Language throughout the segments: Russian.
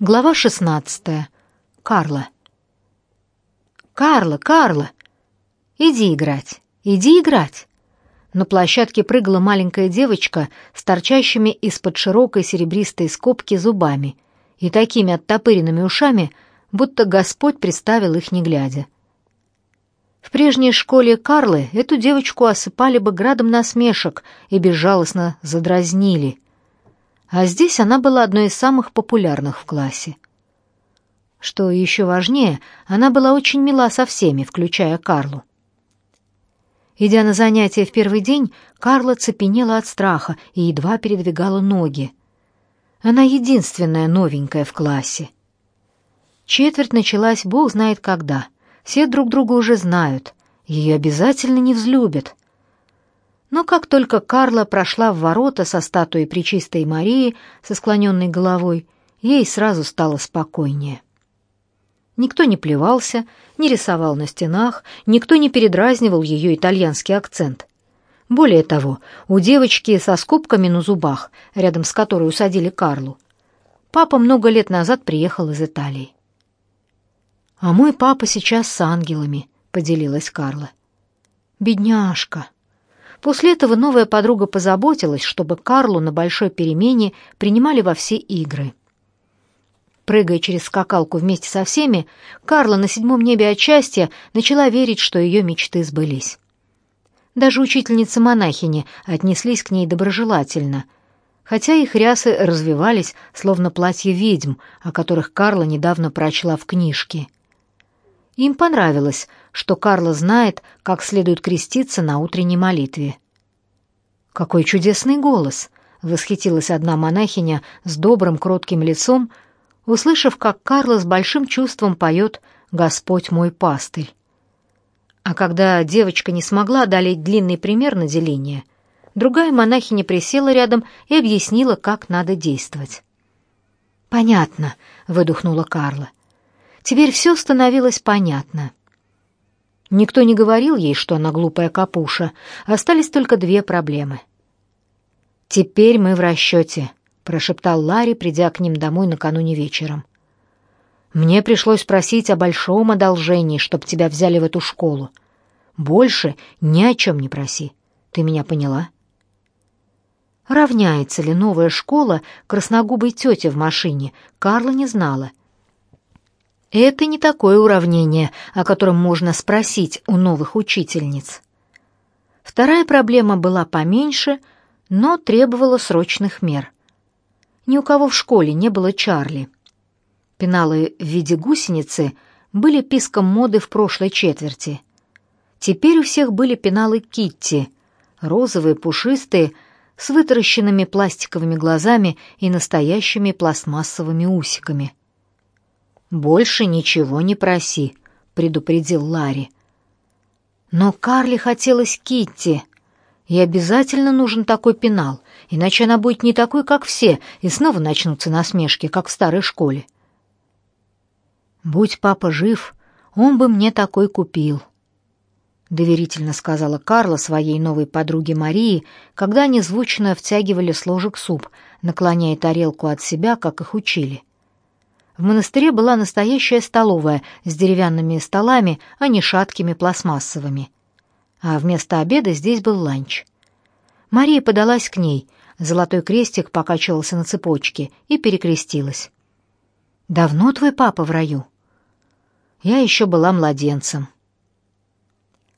Глава 16. Карла. Карла, Карла. Иди играть. Иди играть. На площадке прыгала маленькая девочка с торчащими из-под широкой серебристой скобки зубами и такими оттопыренными ушами, будто Господь представил их не глядя. В прежней школе Карлы эту девочку осыпали бы градом насмешек и безжалостно задразнили — а здесь она была одной из самых популярных в классе. Что еще важнее, она была очень мила со всеми, включая Карлу. Идя на занятия в первый день, Карла цепенела от страха и едва передвигала ноги. Она единственная новенькая в классе. Четверть началась бог знает когда. Все друг друга уже знают. Ее обязательно не взлюбят. Но как только Карла прошла в ворота со статуей Пречистой Марии со склоненной головой, ей сразу стало спокойнее. Никто не плевался, не рисовал на стенах, никто не передразнивал ее итальянский акцент. Более того, у девочки со скобками на зубах, рядом с которой усадили Карлу, папа много лет назад приехал из Италии. «А мой папа сейчас с ангелами», — поделилась Карла. «Бедняжка», После этого новая подруга позаботилась, чтобы Карлу на большой перемене принимали во все игры. Прыгая через скакалку вместе со всеми, Карла на седьмом небе от счастья начала верить, что ее мечты сбылись. Даже учительницы-монахини отнеслись к ней доброжелательно, хотя их рясы развивались, словно платья ведьм, о которых Карла недавно прочла в книжке. Им понравилось, что Карла знает, как следует креститься на утренней молитве. «Какой чудесный голос!» — восхитилась одна монахиня с добрым, кротким лицом, услышав, как Карла с большим чувством поет «Господь мой пастырь». А когда девочка не смогла одолеть длинный пример на деление, другая монахиня присела рядом и объяснила, как надо действовать. «Понятно», — выдохнула Карла. Теперь все становилось понятно. Никто не говорил ей, что она глупая капуша. Остались только две проблемы. «Теперь мы в расчете», — прошептал Ларри, придя к ним домой накануне вечером. «Мне пришлось просить о большом одолжении, чтоб тебя взяли в эту школу. Больше ни о чем не проси. Ты меня поняла?» Равняется ли новая школа красногубой тете в машине, Карла не знала это не такое уравнение, о котором можно спросить у новых учительниц. Вторая проблема была поменьше, но требовала срочных мер. Ни у кого в школе не было Чарли. Пеналы в виде гусеницы были писком моды в прошлой четверти. Теперь у всех были пеналы Китти, розовые, пушистые, с вытаращенными пластиковыми глазами и настоящими пластмассовыми усиками. «Больше ничего не проси», — предупредил Ларри. Но Карли хотелось Китти. И обязательно нужен такой пенал, иначе она будет не такой, как все, и снова начнутся насмешки, как в старой школе. «Будь папа жив, он бы мне такой купил», — доверительно сказала Карла своей новой подруге Марии, когда они звучно втягивали с ложек суп, наклоняя тарелку от себя, как их учили. В монастыре была настоящая столовая с деревянными столами, а не шаткими пластмассовыми. А вместо обеда здесь был ланч. Мария подалась к ней, золотой крестик покачивался на цепочке и перекрестилась. «Давно твой папа в раю?» «Я еще была младенцем».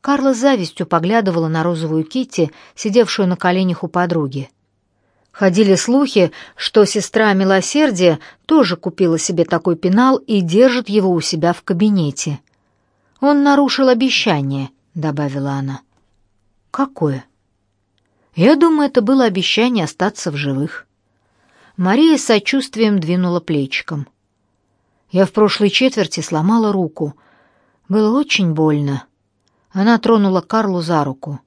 Карла с завистью поглядывала на розовую Китти, сидевшую на коленях у подруги. Ходили слухи, что сестра Милосердия тоже купила себе такой пенал и держит его у себя в кабинете. Он нарушил обещание, добавила она. Какое? Я думаю, это было обещание остаться в живых. Мария с сочувствием двинула плечиком. Я в прошлой четверти сломала руку. Было очень больно. Она тронула Карлу за руку.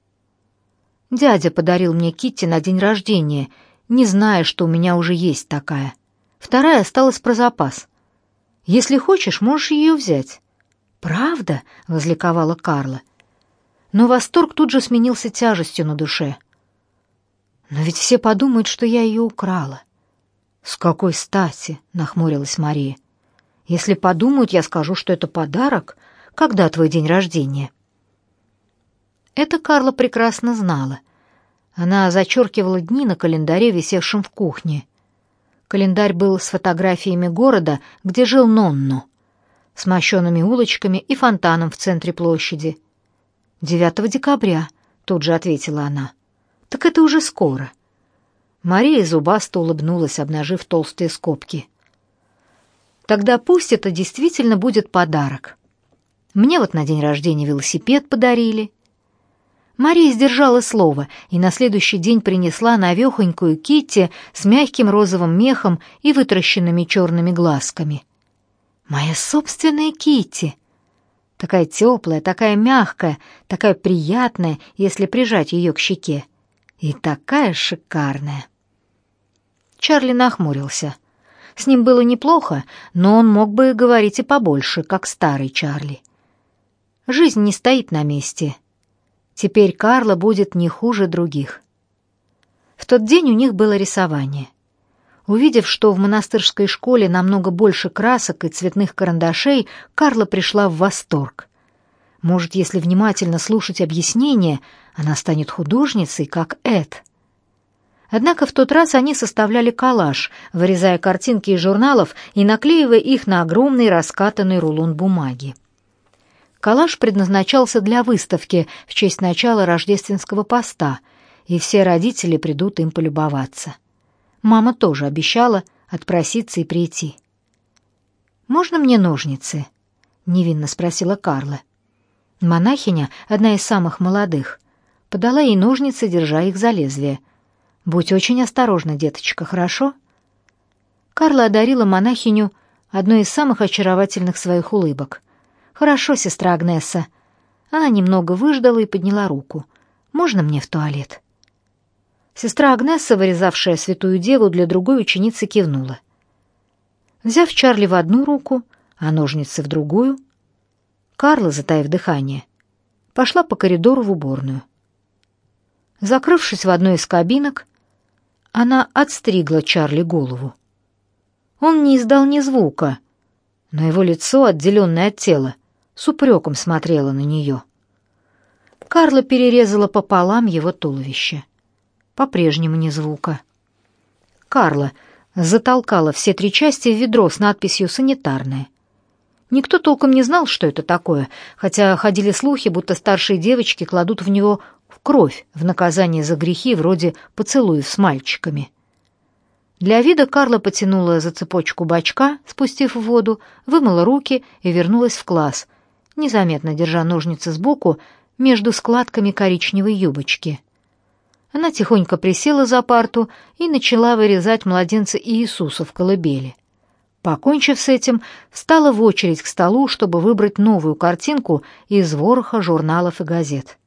Дядя подарил мне Китти на день рождения, не зная, что у меня уже есть такая. Вторая осталась про запас. Если хочешь, можешь ее взять. Правда? возликовала Карла. Но восторг тут же сменился тяжестью на душе. Но ведь все подумают, что я ее украла. «С какой стати?» — нахмурилась Мария. «Если подумают, я скажу, что это подарок. Когда твой день рождения?» Это Карла прекрасно знала. Она зачеркивала дни на календаре, висевшем в кухне. Календарь был с фотографиями города, где жил Нонно, с мощенными улочками и фонтаном в центре площади. «9 декабря», — тут же ответила она. «Так это уже скоро». Мария зубасто улыбнулась, обнажив толстые скобки. «Тогда пусть это действительно будет подарок. Мне вот на день рождения велосипед подарили, Мария сдержала слово и на следующий день принесла навехонькую Китти с мягким розовым мехом и вытращенными черными глазками. «Моя собственная Китти!» Такая теплая, такая мягкая, такая приятная, если прижать ее к щеке. И такая шикарная. Чарли нахмурился. С ним было неплохо, но он мог бы говорить и побольше, как старый Чарли. Жизнь не стоит на месте — Теперь Карла будет не хуже других. В тот день у них было рисование. Увидев, что в монастырской школе намного больше красок и цветных карандашей, Карла пришла в восторг. Может, если внимательно слушать объяснения, она станет художницей, как Эд. Однако в тот раз они составляли коллаж, вырезая картинки из журналов и наклеивая их на огромный раскатанный рулон бумаги. Коллаж предназначался для выставки в честь начала рождественского поста, и все родители придут им полюбоваться. Мама тоже обещала отпроситься и прийти. «Можно мне ножницы?» — невинно спросила Карла. Монахиня, одна из самых молодых, подала ей ножницы, держа их за лезвие. «Будь очень осторожна, деточка, хорошо?» Карла одарила монахиню одной из самых очаровательных своих улыбок. «Хорошо, сестра Агнеса». Она немного выждала и подняла руку. «Можно мне в туалет?» Сестра Агнеса, вырезавшая святую деву для другой ученицы, кивнула. Взяв Чарли в одну руку, а ножницы в другую, Карла, затаив дыхание, пошла по коридору в уборную. Закрывшись в одной из кабинок, она отстригла Чарли голову. Он не издал ни звука, но его лицо, отделенное от тела, с упреком смотрела на нее. Карла перерезала пополам его туловище. По-прежнему ни звука. Карла затолкала все три части в ведро с надписью «Санитарное». Никто толком не знал, что это такое, хотя ходили слухи, будто старшие девочки кладут в него в кровь в наказание за грехи вроде поцелуев с мальчиками. Для вида Карла потянула за цепочку бачка, спустив в воду, вымыла руки и вернулась в класс, незаметно держа ножницы сбоку между складками коричневой юбочки. Она тихонько присела за парту и начала вырезать младенца Иисуса в колыбели. Покончив с этим, встала в очередь к столу, чтобы выбрать новую картинку из вороха журналов и газет.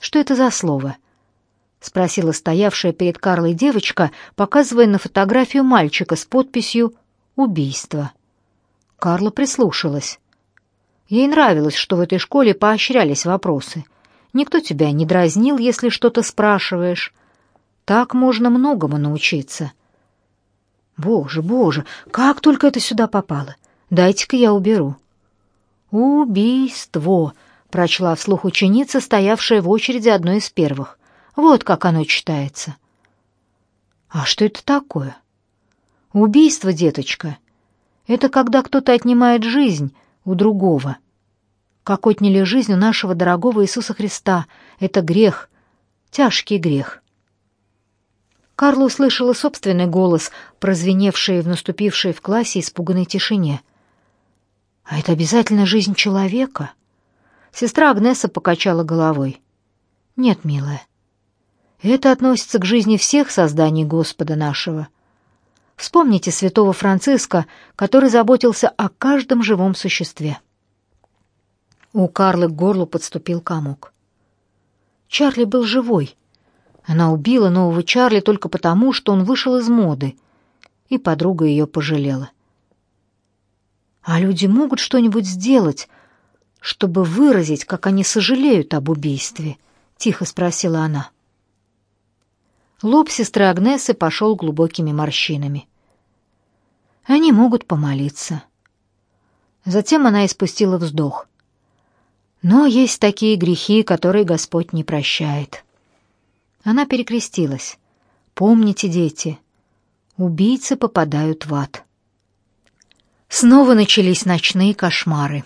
«Что это за слово?» — спросила стоявшая перед Карлой девочка, показывая на фотографию мальчика с подписью «Убийство». Карла прислушалась. Ей нравилось, что в этой школе поощрялись вопросы. Никто тебя не дразнил, если что-то спрашиваешь. Так можно многому научиться. Боже, боже, как только это сюда попало. Дайте-ка я уберу. Убийство, прочла вслух ученица, стоявшая в очереди одной из первых. Вот как оно читается. А что это такое? Убийство, деточка. Это когда кто-то отнимает жизнь, у другого. Как отняли жизнь у нашего дорогого Иисуса Христа. Это грех, тяжкий грех. Карла услышала собственный голос, прозвеневший в наступившей в классе испуганной тишине. «А это обязательно жизнь человека?» Сестра Агнеса покачала головой. «Нет, милая, это относится к жизни всех созданий Господа нашего. Вспомните святого Франциска, который заботился о каждом живом существе. У Карлы к горлу подступил комок. Чарли был живой. Она убила нового Чарли только потому, что он вышел из моды, и подруга ее пожалела. А люди могут что-нибудь сделать, чтобы выразить, как они сожалеют об убийстве, тихо спросила она. Лоб сестры Агнесы пошел глубокими морщинами. Они могут помолиться. Затем она испустила вздох. Но есть такие грехи, которые Господь не прощает. Она перекрестилась. Помните, дети, убийцы попадают в ад. Снова начались ночные кошмары.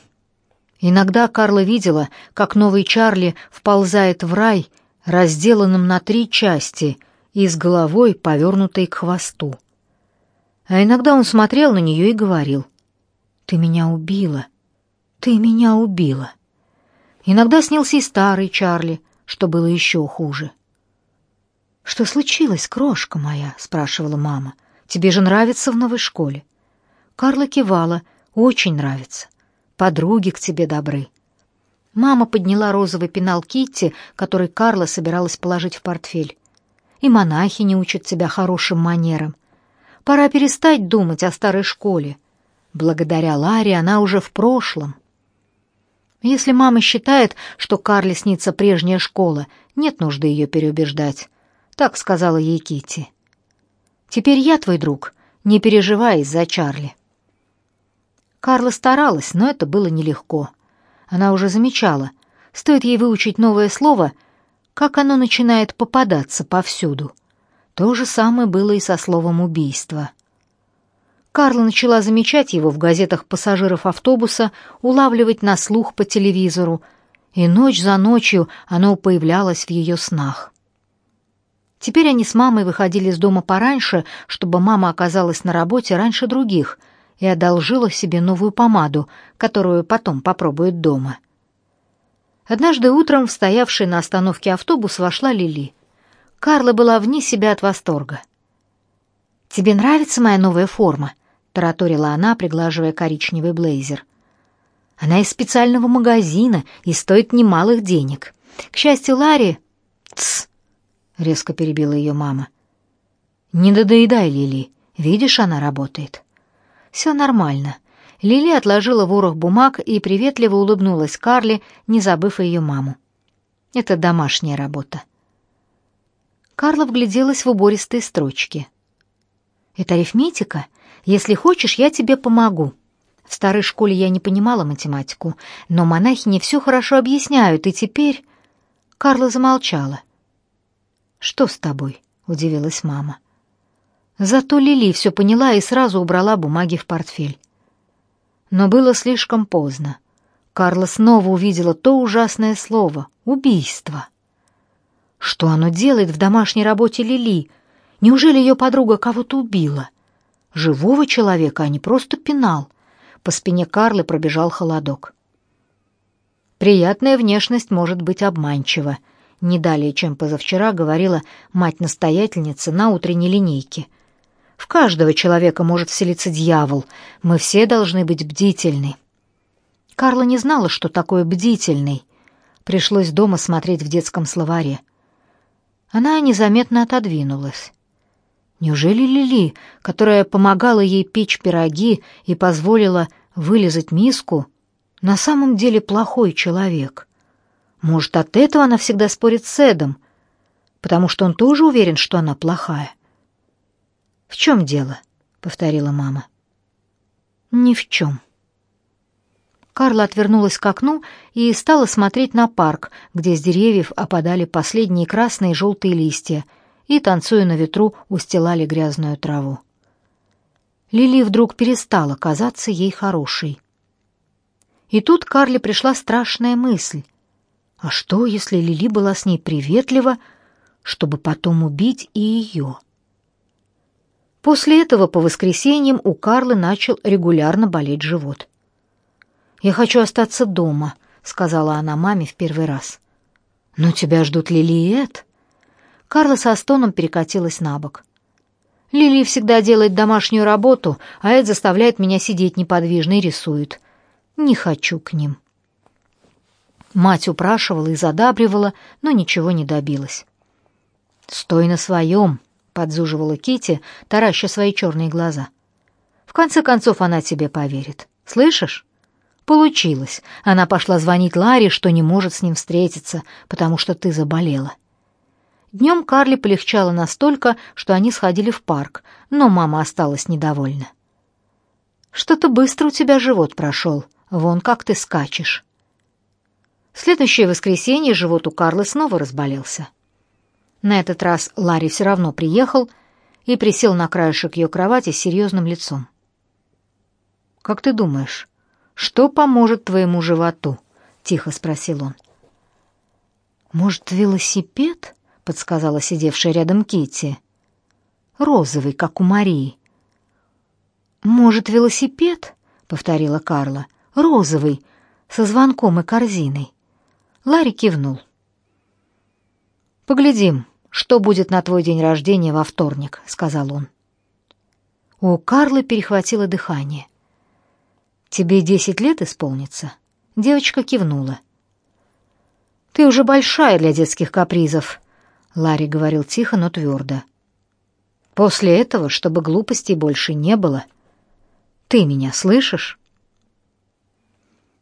Иногда Карла видела, как новый Чарли вползает в рай, разделанным на три части и с головой повернутой к хвосту. А иногда он смотрел на нее и говорил, «Ты меня убила, ты меня убила». Иногда снился и старый Чарли, что было еще хуже. «Что случилось, крошка моя?» — спрашивала мама. «Тебе же нравится в новой школе?» Карла кивала. «Очень нравится. Подруги к тебе добры». Мама подняла розовый пенал Китти, который Карла собиралась положить в портфель. «И монахи не учат тебя хорошим манерам. Пора перестать думать о старой школе. Благодаря Ларе она уже в прошлом». Если мама считает, что Карле снится прежняя школа, нет нужды ее переубеждать. Так сказала ей Кити. Теперь я твой друг. Не переживай из-за Чарли. Карла старалась, но это было нелегко. Она уже замечала, стоит ей выучить новое слово, как оно начинает попадаться повсюду. То же самое было и со словом убийство. Карла начала замечать его в газетах пассажиров автобуса, улавливать на слух по телевизору, и ночь за ночью оно появлялось в ее снах. Теперь они с мамой выходили из дома пораньше, чтобы мама оказалась на работе раньше других и одолжила себе новую помаду, которую потом попробует дома. Однажды утром в стоявший на остановке автобус вошла Лили. Карла была вне себя от восторга. «Тебе нравится моя новая форма?» — тараторила она, приглаживая коричневый блейзер. «Она из специального магазина и стоит немалых денег. К счастью, Ларри...» «Тсс!» резко перебила ее мама. Не додоедай, Лили. Видишь, она работает. Все нормально. Лили отложила ворох бумаг и приветливо улыбнулась Карли, не забыв ее маму. Это домашняя работа. Карла вгляделась в убористые строчки. Это арифметика? Если хочешь, я тебе помогу. В старой школе я не понимала математику, но монахи не все хорошо объясняют, и теперь Карла замолчала. «Что с тобой?» — удивилась мама. Зато Лили все поняла и сразу убрала бумаги в портфель. Но было слишком поздно. Карла снова увидела то ужасное слово — убийство. Что оно делает в домашней работе Лили? Неужели ее подруга кого-то убила? Живого человека, а не просто пенал. По спине Карлы пробежал холодок. Приятная внешность может быть обманчива, не далее, чем позавчера говорила мать-настоятельница на утренней линейке. В каждого человека может вселиться дьявол. Мы все должны быть бдительны. Карла не знала, что такое бдительный. Пришлось дома смотреть в детском словаре. Она незаметно отодвинулась. Неужели Лили, которая помогала ей печь пироги и позволила вылезать миску, на самом деле плохой человек? Может, от этого она всегда спорит с Эдом, потому что он тоже уверен, что она плохая. «В чем дело?» — повторила мама. «Ни в чем». Карла отвернулась к окну и стала смотреть на парк, где с деревьев опадали последние красные и желтые листья и, танцуя на ветру, устилали грязную траву. Лили вдруг перестала казаться ей хорошей. И тут Карле пришла страшная мысль. А что, если Лили была с ней приветлива, чтобы потом убить и ее? После этого по воскресеньям у Карлы начал регулярно болеть живот. «Я хочу остаться дома», — сказала она маме в первый раз. «Но тебя ждут Лили и Эд». Карла со стоном перекатилась на бок. «Лили всегда делает домашнюю работу, а Эд заставляет меня сидеть неподвижно и рисует. Не хочу к ним». Мать упрашивала и задабривала, но ничего не добилась. «Стой на своем», — подзуживала Кити, тараща свои черные глаза. «В конце концов она тебе поверит. Слышишь?» Получилось. Она пошла звонить Ларе, что не может с ним встретиться, потому что ты заболела. Днем Карли полегчало настолько, что они сходили в парк, но мама осталась недовольна. «Что-то быстро у тебя живот прошел. Вон как ты скачешь». В следующее воскресенье живот у Карлы снова разболелся. На этот раз Ларри все равно приехал и присел на краешек ее кровати с серьезным лицом. «Как ты думаешь, что поможет твоему животу?» — тихо спросил он. «Может, велосипед?» — подсказала сидевшая рядом Кити. «Розовый, как у Марии». «Может, велосипед?» — повторила Карла. «Розовый, со звонком и корзиной». Ларри кивнул. «Поглядим, что будет на твой день рождения во вторник», — сказал он. У Карлы перехватило дыхание. «Тебе десять лет исполнится?» Девочка кивнула. «Ты уже большая для детских капризов», — Ларри говорил тихо, но твердо. «После этого, чтобы глупостей больше не было. Ты меня слышишь?»